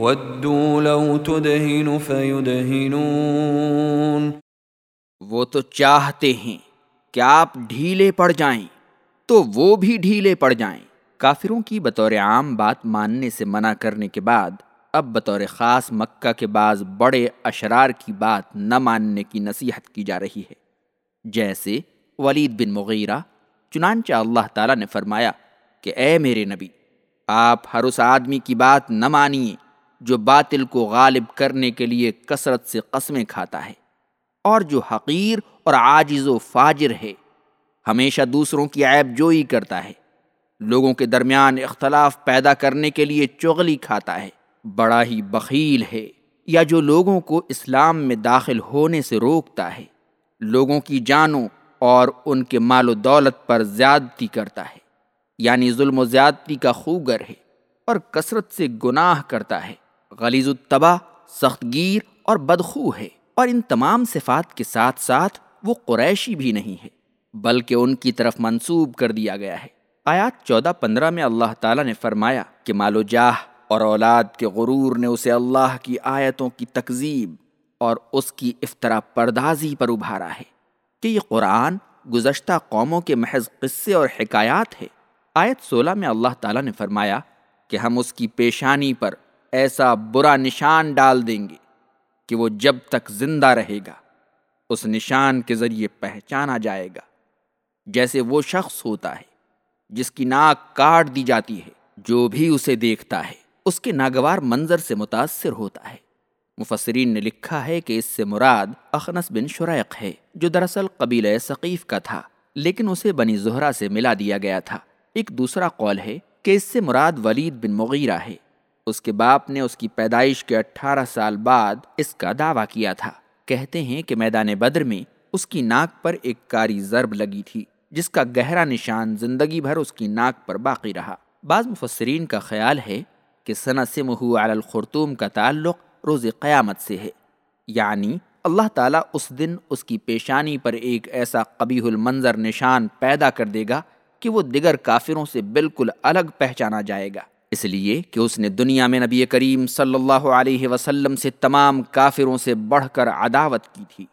ودوا لو تدهن فيدهنون وہ تو چاہتے ہیں کہ آپ ڈھیلے پڑ جائیں، تو وہ بھی ڈھیلے پڑ جائیں۔ کافروں کی بطور عام بات ماننے سے منع کرنے کے بعد، اب بطور خاص مکہ کے بعض بڑے اشرار کی بات نہ ماننے کی نصیحت کی جا رہی ہے۔ جیسے ولید بن مغیرہ، چنانچہ اللہ تعالیٰ نے فرمایا کہ اے میرے نبی، آپ ہر اس آدمی کی بات نہ مانیے۔ جو باطل کو غالب کرنے کے لیے کثرت سے قسمیں کھاتا ہے اور جو حقیر اور عاجز و فاجر ہے، ہمیشہ دوسروں کی عیب جوئی کرتا ہے۔ لوگوں کے درمیان اختلاف پیدا کرنے کے لیے چغلی کھاتا ہے۔ بڑا ہی بخیل ہے۔ یا جو لوگوں کو اسلام میں داخل ہونے سے روکتا ہے۔ لوگوں کی جانوں اور ان کے مال و دولت پر زیادتی کرتا ہے۔ یعنی ظلم و زیادتی کا خوگر ہے اور کثرت سے گناہ کرتا ہے۔ غلیظ التبا سخت گیر اور بدخو ہے اور ان تمام صفات کے ساتھ ساتھ وہ قریشی بھی نہیں ہے، بلکہ ان کی طرف منسوب کر دیا گیا ہے۔ آیات چودہ پندرہ میں اللہ تعالیٰ نے فرمایا کہ مال و جاہ اور اولاد کے غرور نے اسے اللہ کی آیتوں کی تکذیب اور اس کی افطرا پردازی پر ابھارا ہے کہ یہ قرآن گزشتہ قوموں کے محض قصے اور حکایات ہے۔ آیت سولہ میں اللہ تعالیٰ نے فرمایا کہ ہم اس کی پیشانی پر ایسا برا نشان ڈال دیں گے کہ وہ جب تک زندہ رہے گا، اس نشان کے ذریعے پہچانا جائے گا، جیسے وہ شخص ہوتا ہے، جس کی ناک کاٹ دی جاتی ہے، جو بھی اسے دیکھتا ہے، اس کے ناگوار منظر سے متاثر ہوتا ہے۔ مفسرین نے لکھا ہے کہ اس سے مراد اخنس بن شریق ہے، جو دراصل قبیلہ ثقیف کا تھا، لیکن اسے بنی زہرا سے ملا دیا گیا تھا۔ ایک دوسرا قول ہے کہ اس سے مراد ولید بن مغیرہ ہے۔ اس کے باپ نے اس کی پیدائش کے اٹھارہ سال بعد اس کا دعویٰ کیا تھا۔ کہتے ہیں کہ میدان بدر میں اس کی ناک پر ایک کاری ضرب لگی تھی، جس کا گہرا نشان زندگی بھر اس کی ناک پر باقی رہا۔ بعض مفسرین کا خیال ہے کہ ثنا سے مہو الخرطوم کا تعلق روز قیامت سے ہے۔ یعنی اللہ تعالیٰ اس دن اس کی پیشانی پر ایک ایسا قبیح المنظر نشان پیدا کر دے گا کہ وہ دیگر کافروں سے بالکل الگ پہچانا جائے گا۔ اس لیے کہ اس نے دنیا میں نبی کریم صلی اللہ علیہ وسلم سے تمام کافروں سے بڑھ کر عداوت کی تھی۔